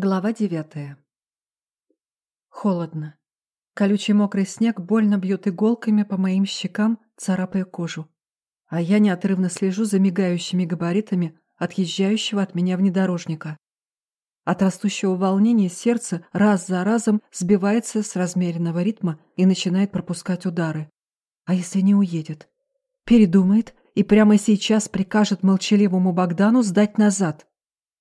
Глава девятая. Холодно. Колючий мокрый снег больно бьет иголками по моим щекам, царапая кожу. А я неотрывно слежу за мигающими габаритами отъезжающего от меня внедорожника. От растущего волнения сердце раз за разом сбивается с размеренного ритма и начинает пропускать удары. А если не уедет? Передумает и прямо сейчас прикажет молчаливому Богдану сдать назад.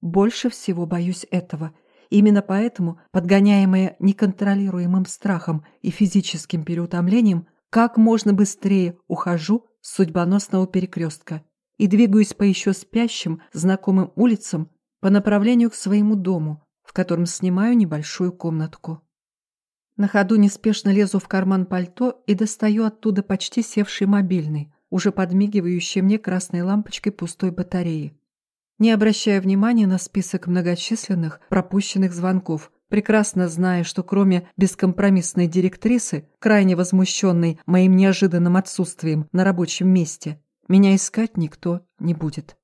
Больше всего боюсь этого. Именно поэтому, подгоняемая неконтролируемым страхом и физическим переутомлением, как можно быстрее ухожу с судьбоносного перекрестка и двигаюсь по еще спящим знакомым улицам по направлению к своему дому, в котором снимаю небольшую комнатку. На ходу неспешно лезу в карман пальто и достаю оттуда почти севший мобильный, уже подмигивающий мне красной лампочкой пустой батареи не обращая внимания на список многочисленных пропущенных звонков, прекрасно зная, что кроме бескомпромиссной директрисы, крайне возмущенной моим неожиданным отсутствием на рабочем месте, меня искать никто не будет.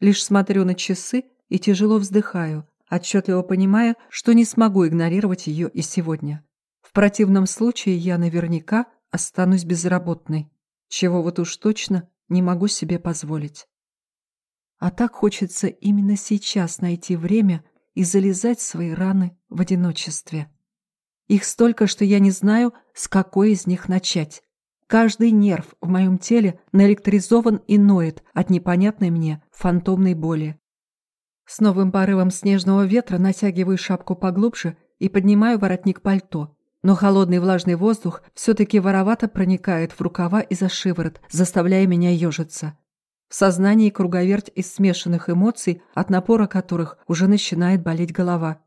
Лишь смотрю на часы и тяжело вздыхаю, отчетливо понимая, что не смогу игнорировать ее и сегодня. В противном случае я наверняка останусь безработной, чего вот уж точно не могу себе позволить. А так хочется именно сейчас найти время и залезать в свои раны в одиночестве. Их столько, что я не знаю, с какой из них начать. Каждый нерв в моем теле наэлектризован и ноет от непонятной мне фантомной боли. С новым порывом снежного ветра натягиваю шапку поглубже и поднимаю воротник пальто. Но холодный влажный воздух все-таки воровато проникает в рукава и за шиворот, заставляя меня ежиться. В сознании круговерть из смешанных эмоций, от напора которых уже начинает болеть голова.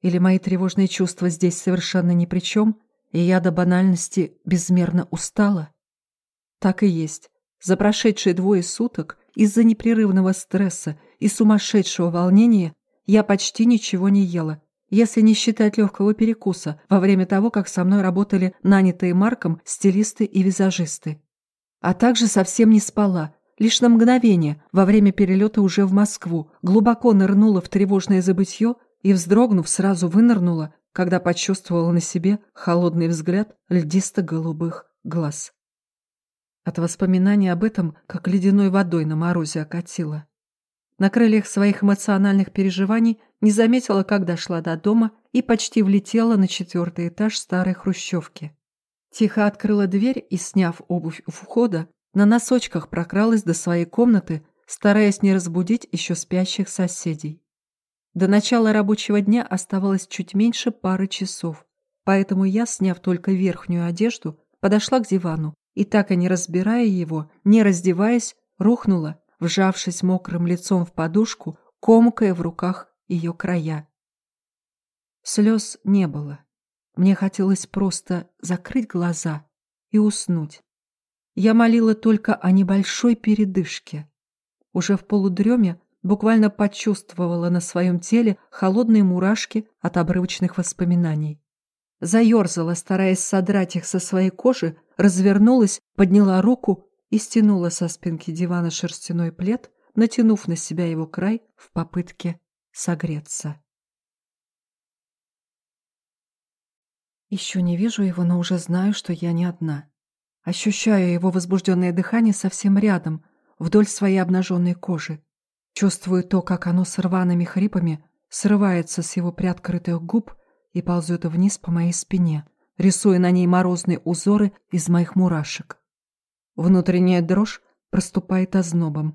Или мои тревожные чувства здесь совершенно ни при чем, и я до банальности безмерно устала? Так и есть. За прошедшие двое суток из-за непрерывного стресса и сумасшедшего волнения я почти ничего не ела, если не считать легкого перекуса во время того, как со мной работали нанятые Марком стилисты и визажисты. А также совсем не спала, Лишь на мгновение, во время перелета уже в Москву, глубоко нырнула в тревожное забытье и, вздрогнув, сразу вынырнула, когда почувствовала на себе холодный взгляд льдисто-голубых глаз. От воспоминания об этом, как ледяной водой на морозе окатило. На крыльях своих эмоциональных переживаний не заметила, как дошла до дома и почти влетела на четвертый этаж старой хрущевки. Тихо открыла дверь и, сняв обувь у входа, на носочках прокралась до своей комнаты, стараясь не разбудить еще спящих соседей. До начала рабочего дня оставалось чуть меньше пары часов, поэтому я, сняв только верхнюю одежду, подошла к дивану и, так и не разбирая его, не раздеваясь, рухнула, вжавшись мокрым лицом в подушку, комкая в руках ее края. Слез не было. Мне хотелось просто закрыть глаза и уснуть. Я молила только о небольшой передышке. Уже в полудреме буквально почувствовала на своем теле холодные мурашки от обрывочных воспоминаний. Заерзала, стараясь содрать их со своей кожи, развернулась, подняла руку и стянула со спинки дивана шерстяной плед, натянув на себя его край в попытке согреться. Еще не вижу его, но уже знаю, что я не одна. Ощущаю его возбужденное дыхание совсем рядом, вдоль своей обнаженной кожи. Чувствую то, как оно с рваными хрипами срывается с его приоткрытых губ и ползет вниз по моей спине, рисуя на ней морозные узоры из моих мурашек. Внутренняя дрожь проступает ознобом.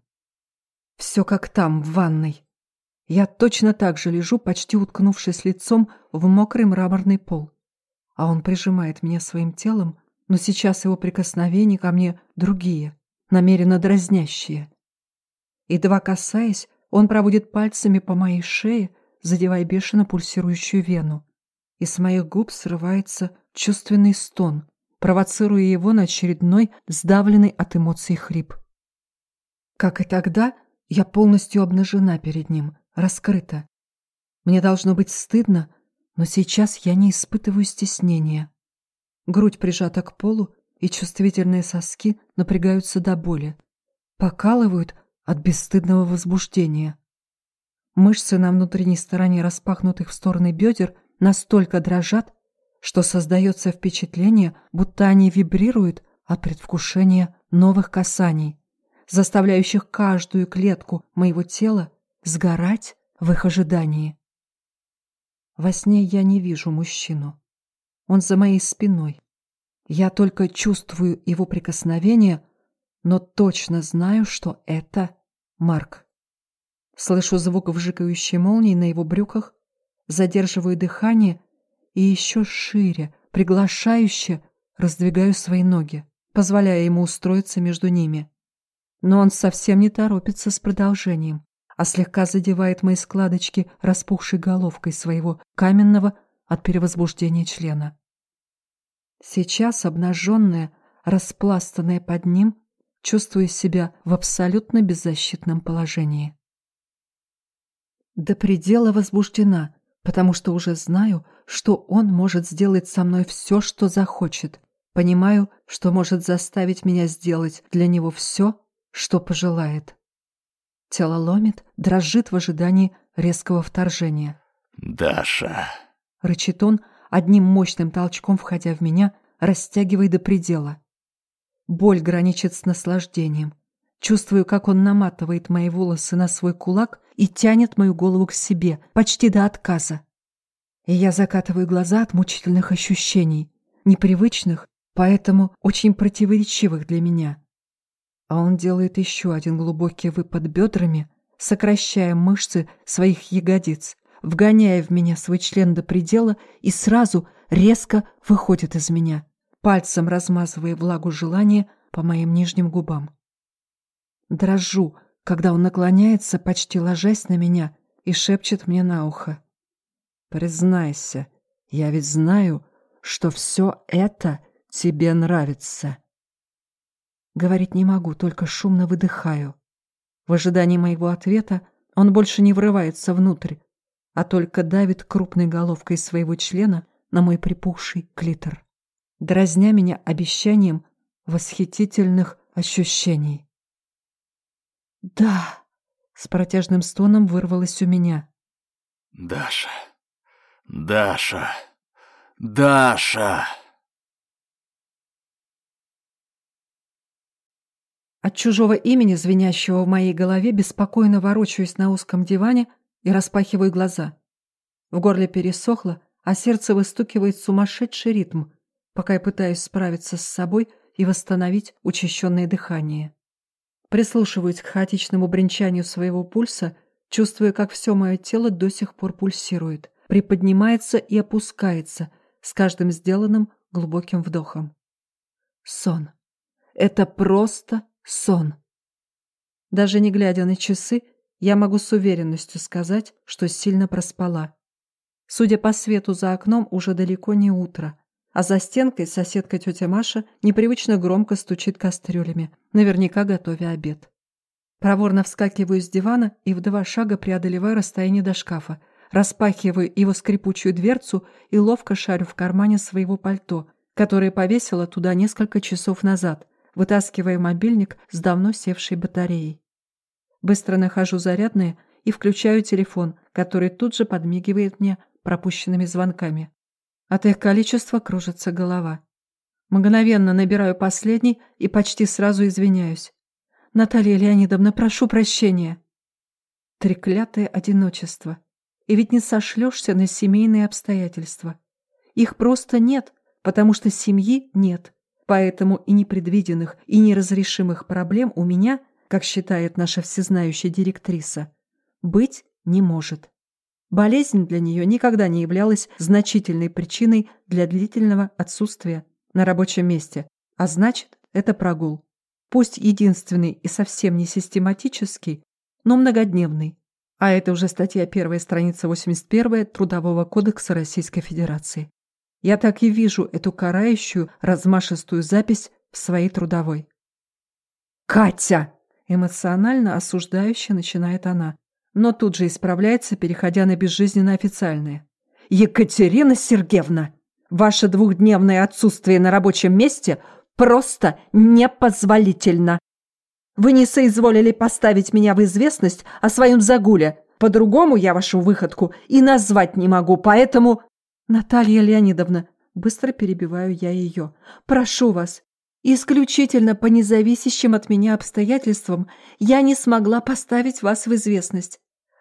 Все как там, в ванной. Я точно так же лежу, почти уткнувшись лицом в мокрый мраморный пол. А он прижимает меня своим телом, но сейчас его прикосновения ко мне другие, намеренно дразнящие. Едва касаясь, он проводит пальцами по моей шее, задевая бешено пульсирующую вену. И с моих губ срывается чувственный стон, провоцируя его на очередной сдавленный от эмоций хрип. Как и тогда, я полностью обнажена перед ним, раскрыта. Мне должно быть стыдно, но сейчас я не испытываю стеснения. Грудь прижата к полу, и чувствительные соски напрягаются до боли. Покалывают от бесстыдного возбуждения. Мышцы на внутренней стороне распахнутых в стороны бедер настолько дрожат, что создается впечатление, будто они вибрируют от предвкушения новых касаний, заставляющих каждую клетку моего тела сгорать в их ожидании. Во сне я не вижу мужчину. Он за моей спиной. Я только чувствую его прикосновение, но точно знаю, что это Марк. Слышу звук вжикающей молнии на его брюках, задерживаю дыхание и еще шире, приглашающе раздвигаю свои ноги, позволяя ему устроиться между ними. Но он совсем не торопится с продолжением, а слегка задевает мои складочки распухшей головкой своего каменного от перевозбуждения члена. Сейчас, обнаженная, распластанная под ним, чувствую себя в абсолютно беззащитном положении до предела возбуждена, потому что уже знаю, что он может сделать со мной все, что захочет. Понимаю, что может заставить меня сделать для него все, что пожелает. Тело ломит, дрожит в ожидании резкого вторжения. «Даша!» — рычит он, одним мощным толчком входя в меня, растягивая до предела. Боль граничит с наслаждением. Чувствую, как он наматывает мои волосы на свой кулак и тянет мою голову к себе, почти до отказа. И я закатываю глаза от мучительных ощущений, непривычных, поэтому очень противоречивых для меня. А он делает еще один глубокий выпад бедрами, сокращая мышцы своих ягодиц, вгоняя в меня свой член до предела и сразу резко выходит из меня, пальцем размазывая влагу желания по моим нижним губам. Дрожу, когда он наклоняется, почти ложась на меня, и шепчет мне на ухо. «Признайся, я ведь знаю, что все это тебе нравится». Говорить не могу, только шумно выдыхаю. В ожидании моего ответа он больше не врывается внутрь, а только давит крупной головкой своего члена на мой припухший клитор, дразня меня обещанием восхитительных ощущений. «Да!» — с протяжным стоном вырвалось у меня. «Даша! Даша! Даша!» От чужого имени, звенящего в моей голове, беспокойно ворочаюсь на узком диване и распахиваю глаза. В горле пересохло, а сердце выстукивает сумасшедший ритм, пока я пытаюсь справиться с собой и восстановить учащенное дыхание. Прислушиваюсь к хаотичному бренчанию своего пульса, чувствуя, как все мое тело до сих пор пульсирует, приподнимается и опускается с каждым сделанным глубоким вдохом. Сон. Это просто сон. Даже не глядя на часы, я могу с уверенностью сказать, что сильно проспала. Судя по свету за окном, уже далеко не утро, а за стенкой соседка тетя Маша непривычно громко стучит кастрюлями, наверняка готовя обед. Проворно вскакиваю с дивана и в два шага преодолеваю расстояние до шкафа, распахиваю его скрипучую дверцу и ловко шарю в кармане своего пальто, которое повесила туда несколько часов назад, вытаскивая мобильник с давно севшей батареей. Быстро нахожу зарядное и включаю телефон, который тут же подмигивает мне пропущенными звонками. От их количества кружится голова. Мгновенно набираю последний и почти сразу извиняюсь. «Наталья Леонидовна, прошу прощения». Треклятое одиночество. И ведь не сошлешься на семейные обстоятельства. Их просто нет, потому что семьи нет. Поэтому и непредвиденных, и неразрешимых проблем у меня, как считает наша всезнающая директриса, быть не может. Болезнь для нее никогда не являлась значительной причиной для длительного отсутствия на рабочем месте, а значит, это прогул. Пусть единственный и совсем не систематический, но многодневный. А это уже статья первая, страница 81 Трудового кодекса Российской Федерации. Я так и вижу эту карающую, размашистую запись в своей трудовой. «Катя!» – эмоционально осуждающе начинает она но тут же исправляется, переходя на безжизненно официальное. «Екатерина Сергеевна, ваше двухдневное отсутствие на рабочем месте просто непозволительно. Вы не соизволили поставить меня в известность о своем загуле, По-другому я вашу выходку и назвать не могу, поэтому... Наталья Леонидовна, быстро перебиваю я ее. Прошу вас, исключительно по независящим от меня обстоятельствам я не смогла поставить вас в известность.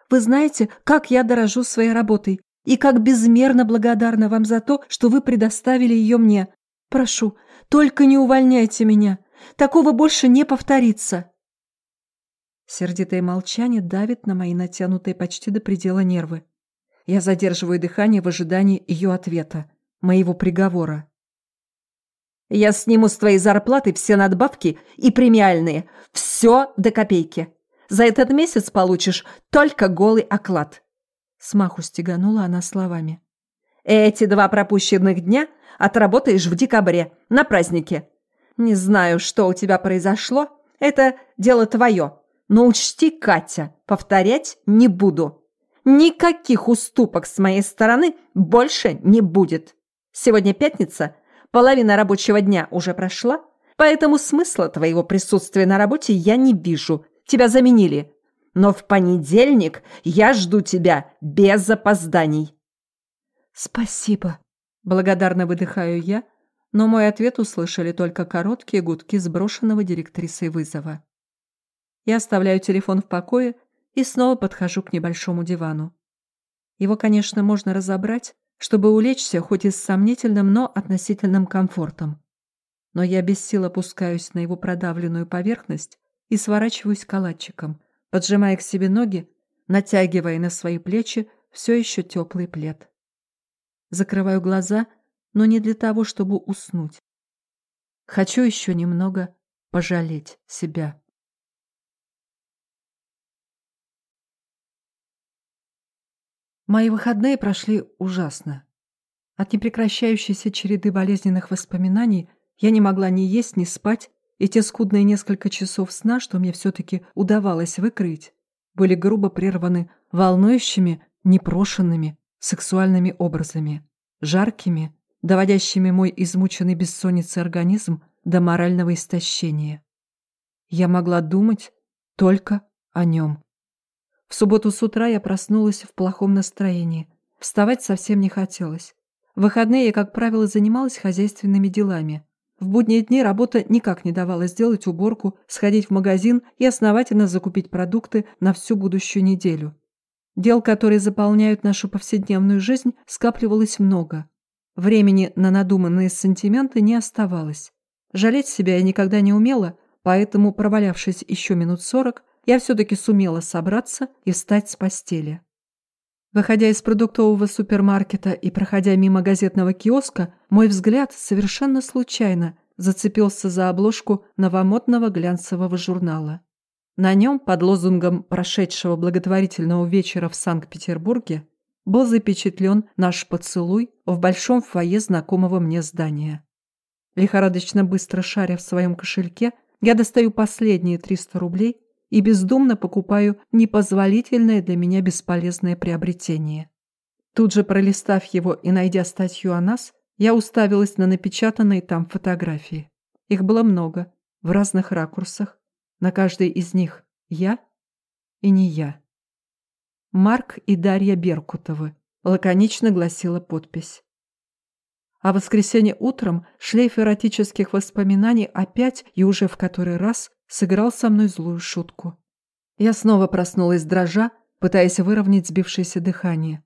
Вы знаете, как я дорожу своей работой и как безмерно благодарна вам за то, что вы предоставили ее мне. Прошу, только не увольняйте меня. Такого больше не повторится. Сердитое молчание давит на мои натянутые почти до предела нервы. Я задерживаю дыхание в ожидании ее ответа, моего приговора. «Я сниму с твоей зарплаты все надбавки и премиальные. Все до копейки. За этот месяц получишь только голый оклад». Смаху стеганула она словами. «Эти два пропущенных дня отработаешь в декабре, на празднике. Не знаю, что у тебя произошло. Это дело твое. Но учти, Катя, повторять не буду. Никаких уступок с моей стороны больше не будет. Сегодня пятница, половина рабочего дня уже прошла, поэтому смысла твоего присутствия на работе я не вижу. Тебя заменили. Но в понедельник я жду тебя без опозданий. Спасибо. Благодарно выдыхаю я, но мой ответ услышали только короткие гудки сброшенного директрисой вызова. Я оставляю телефон в покое и снова подхожу к небольшому дивану. Его, конечно, можно разобрать, чтобы улечься хоть и с сомнительным, но относительным комфортом. Но я без сил опускаюсь на его продавленную поверхность и сворачиваюсь калачиком, поджимая к себе ноги, натягивая на свои плечи все еще теплый плед. Закрываю глаза, но не для того, чтобы уснуть. Хочу еще немного пожалеть себя. Мои выходные прошли ужасно. От непрекращающейся череды болезненных воспоминаний я не могла ни есть, ни спать, и те скудные несколько часов сна, что мне все-таки удавалось выкрыть, были грубо прерваны волнующими, непрошенными, сексуальными образами, жаркими, доводящими мой измученный бессонницей организм до морального истощения. Я могла думать только о нем. В субботу с утра я проснулась в плохом настроении. Вставать совсем не хотелось. В выходные я, как правило, занималась хозяйственными делами. В будние дни работа никак не давала сделать уборку, сходить в магазин и основательно закупить продукты на всю будущую неделю. Дел, которые заполняют нашу повседневную жизнь, скапливалось много. Времени на надуманные сантименты не оставалось. Жалеть себя я никогда не умела, поэтому, провалявшись еще минут сорок, я все-таки сумела собраться и встать с постели. Выходя из продуктового супермаркета и проходя мимо газетного киоска, мой взгляд совершенно случайно зацепился за обложку новомодного глянцевого журнала. На нем, под лозунгом прошедшего благотворительного вечера в Санкт-Петербурге, был запечатлен наш поцелуй в большом фойе знакомого мне здания. Лихорадочно быстро шаря в своем кошельке, я достаю последние 300 рублей и бездумно покупаю непозволительное для меня бесполезное приобретение. Тут же пролистав его и найдя статью о нас, я уставилась на напечатанные там фотографии. Их было много, в разных ракурсах. На каждой из них я и не я. Марк и Дарья Беркутовы, лаконично гласила подпись. А в воскресенье утром шлейф эротических воспоминаний опять и уже в который раз сыграл со мной злую шутку. Я снова проснулась дрожа, пытаясь выровнять сбившееся дыхание.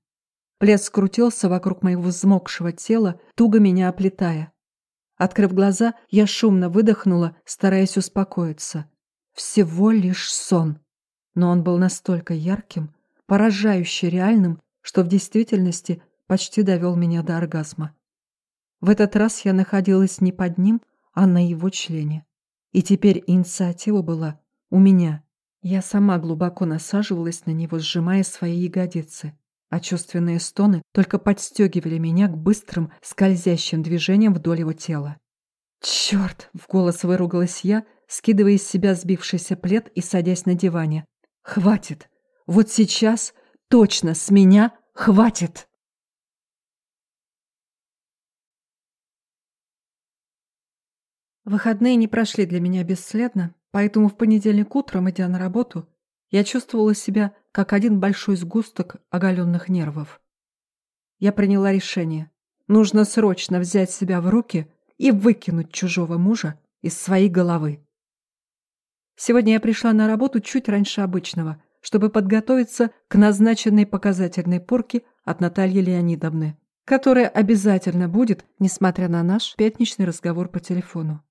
Плед скрутился вокруг моего взмокшего тела, туго меня оплетая. Открыв глаза, я шумно выдохнула, стараясь успокоиться. Всего лишь сон. Но он был настолько ярким, поражающе реальным, что в действительности почти довел меня до оргазма. В этот раз я находилась не под ним, а на его члене. И теперь инициатива была у меня. Я сама глубоко насаживалась на него, сжимая свои ягодицы, а чувственные стоны только подстегивали меня к быстрым, скользящим движениям вдоль его тела. «Черт!» — в голос выругалась я, скидывая из себя сбившийся плед и садясь на диване. «Хватит! Вот сейчас точно с меня хватит!» Выходные не прошли для меня бесследно, поэтому в понедельник утром, идя на работу, я чувствовала себя как один большой сгусток оголенных нервов. Я приняла решение. Нужно срочно взять себя в руки и выкинуть чужого мужа из своей головы. Сегодня я пришла на работу чуть раньше обычного, чтобы подготовиться к назначенной показательной порке от Натальи Леонидовны, которая обязательно будет, несмотря на наш пятничный разговор по телефону.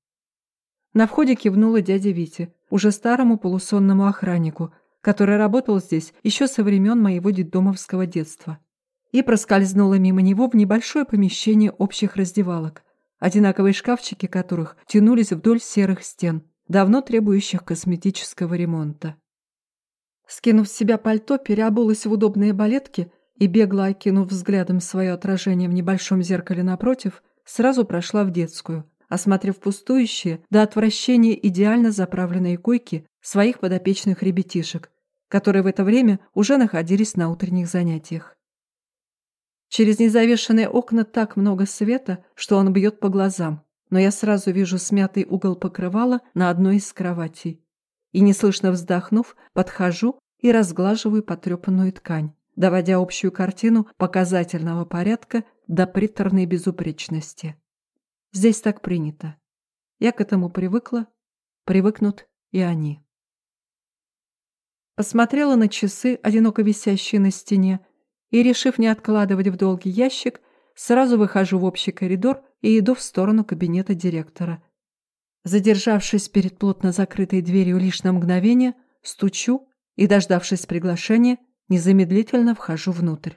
На входе кивнула дядя Витя, уже старому полусонному охраннику, который работал здесь еще со времен моего детдомовского детства, и проскользнула мимо него в небольшое помещение общих раздевалок, одинаковые шкафчики которых тянулись вдоль серых стен, давно требующих косметического ремонта. Скинув с себя пальто, переобулась в удобные балетки и, бегло окинув взглядом свое отражение в небольшом зеркале напротив, сразу прошла в детскую, осмотрев пустующие до отвращения идеально заправленные койки своих подопечных ребятишек, которые в это время уже находились на утренних занятиях. Через незавешенные окна так много света, что он бьет по глазам, но я сразу вижу смятый угол покрывала на одной из кроватей. И, неслышно вздохнув, подхожу и разглаживаю потрепанную ткань, доводя общую картину показательного порядка до приторной безупречности. Здесь так принято. Я к этому привыкла, привыкнут и они. Посмотрела на часы, одиноко висящие на стене, и, решив не откладывать в долгий ящик, сразу выхожу в общий коридор и иду в сторону кабинета директора. Задержавшись перед плотно закрытой дверью лишь на мгновение, стучу и, дождавшись приглашения, незамедлительно вхожу внутрь.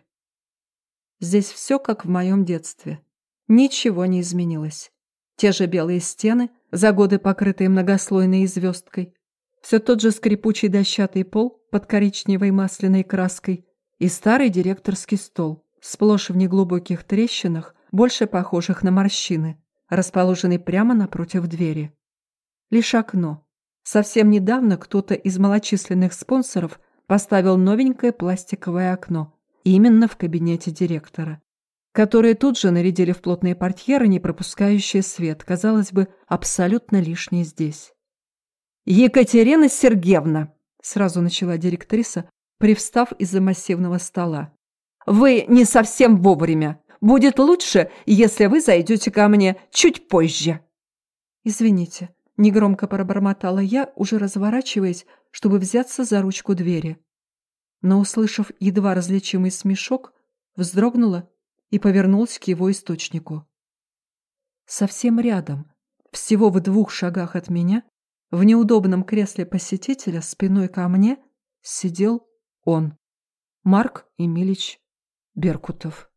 Здесь все как в моем детстве. Ничего не изменилось. Те же белые стены, за годы покрытые многослойной звездкой, все тот же скрипучий дощатый пол под коричневой масляной краской и старый директорский стол, сплошь в неглубоких трещинах, больше похожих на морщины, расположенный прямо напротив двери. Лишь окно. Совсем недавно кто-то из малочисленных спонсоров поставил новенькое пластиковое окно, именно в кабинете директора которые тут же нарядили в плотные портьеры, не пропускающие свет, казалось бы, абсолютно лишние здесь. «Екатерина Сергеевна!» – сразу начала директриса, привстав из-за массивного стола. «Вы не совсем вовремя. Будет лучше, если вы зайдете ко мне чуть позже». «Извините», – негромко пробормотала я, уже разворачиваясь, чтобы взяться за ручку двери. Но, услышав едва различимый смешок, вздрогнула и повернулась к его источнику. Совсем рядом, всего в двух шагах от меня, в неудобном кресле посетителя спиной ко мне сидел он, Марк Эмилич Беркутов.